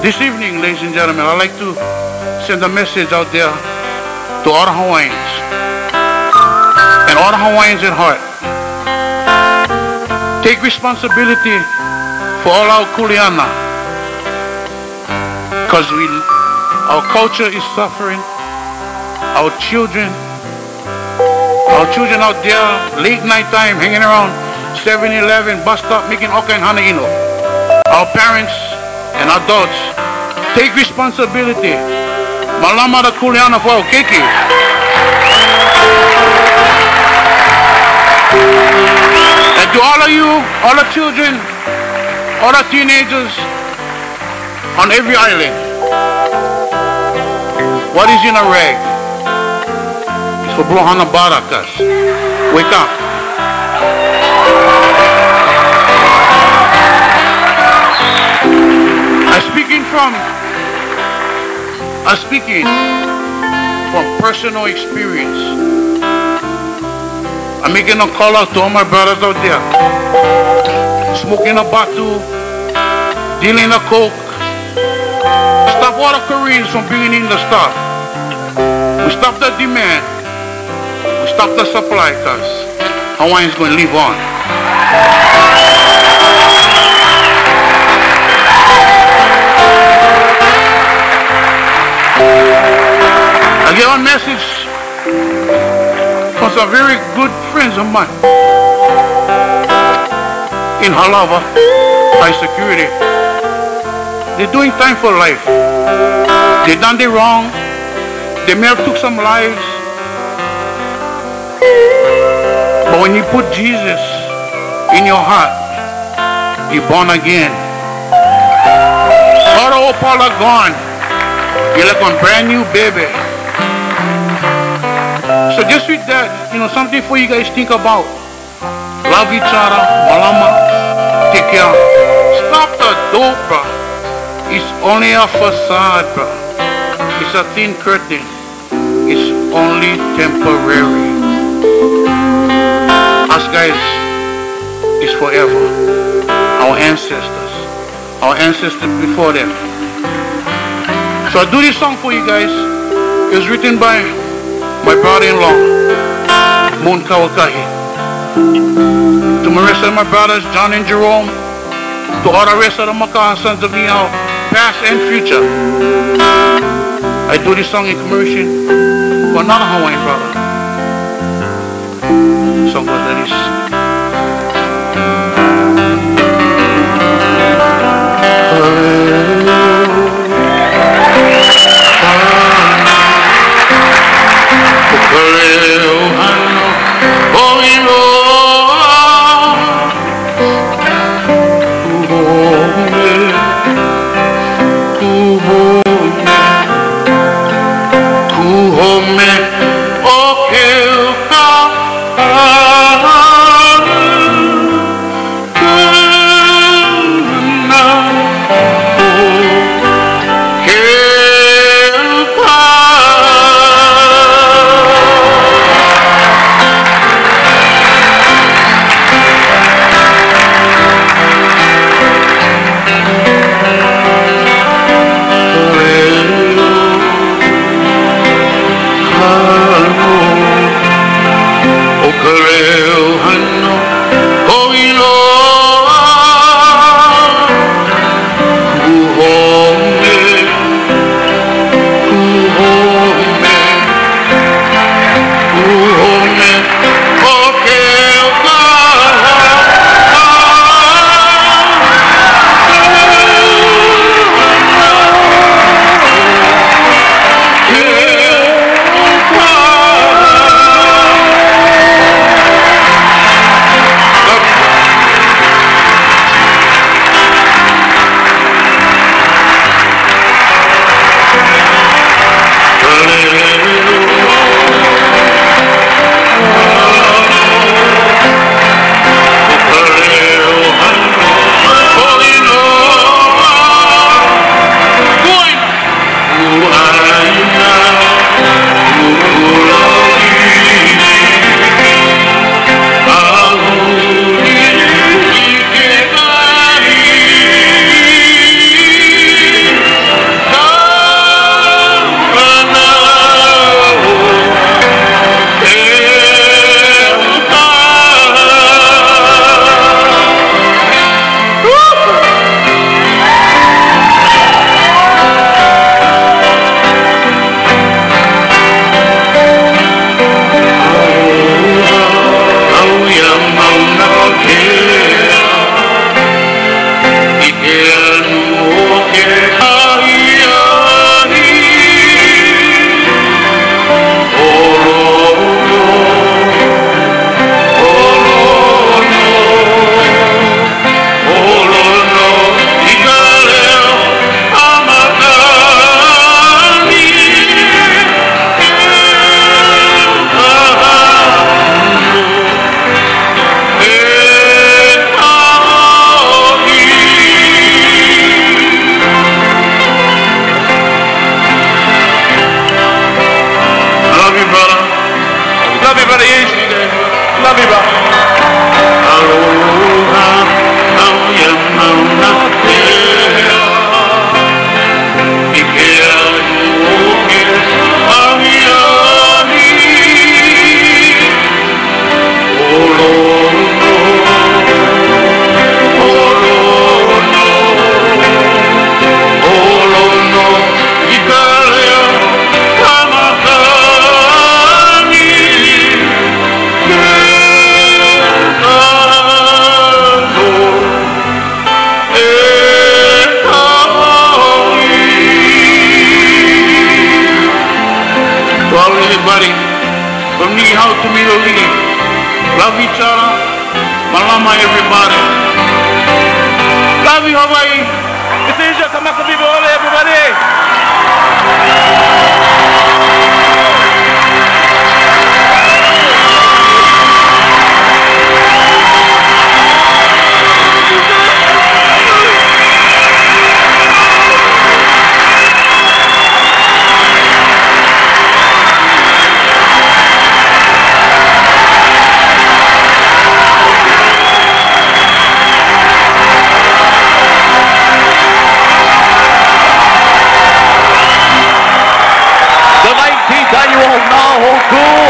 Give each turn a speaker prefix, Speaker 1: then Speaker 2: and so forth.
Speaker 1: This evening, ladies and gentlemen, I'd like to send a message out there to all Hawaiians and all Hawaiians at heart. Take responsibility for all our kuleana because we, our culture is suffering. Our children, our children out there late night time hanging around 7-Eleven, bus stop, making all kind of hana Our parents and adults take responsibility. Malama da kuleana for keiki. And to all of you, all the children, all the teenagers on every island, what is in a rag? It's for Blohana Barakas. Wake up. From I'm speaking from personal experience. I'm making a call out to all my brothers out there. Smoking a bottle, dealing a coke. Stop all the Koreans from bringing in the stuff. We stop the demand. We stop the supply because Hawaiians going to live on. A message from some very good friends of mine in Halawa, high security. They're doing time for life. They done the wrong. They may have took some lives. But when you put Jesus in your heart, you're born again. Old Paul are gone. You're like a brand new baby. So just with that, you know, something for you guys think about. Love each other, malama, take care. Stop the dope, bro. It's only a facade, bro. It's a thin curtain. It's only temporary. Us guys it's forever. Our ancestors. Our ancestors before them. So I do this song for you guys. It was written by my brother-in-law, Moon Kauakahi. To rest of my brothers, John and Jerome, to all the rest of the Makaha sons of Niihau, past and future. I do this song in commercial for another Hawaiian brother. Kaleo hano to me to leave. Love each other. Malama everybody. Love you, Hawaii.
Speaker 2: It's people all everybody. 好歌。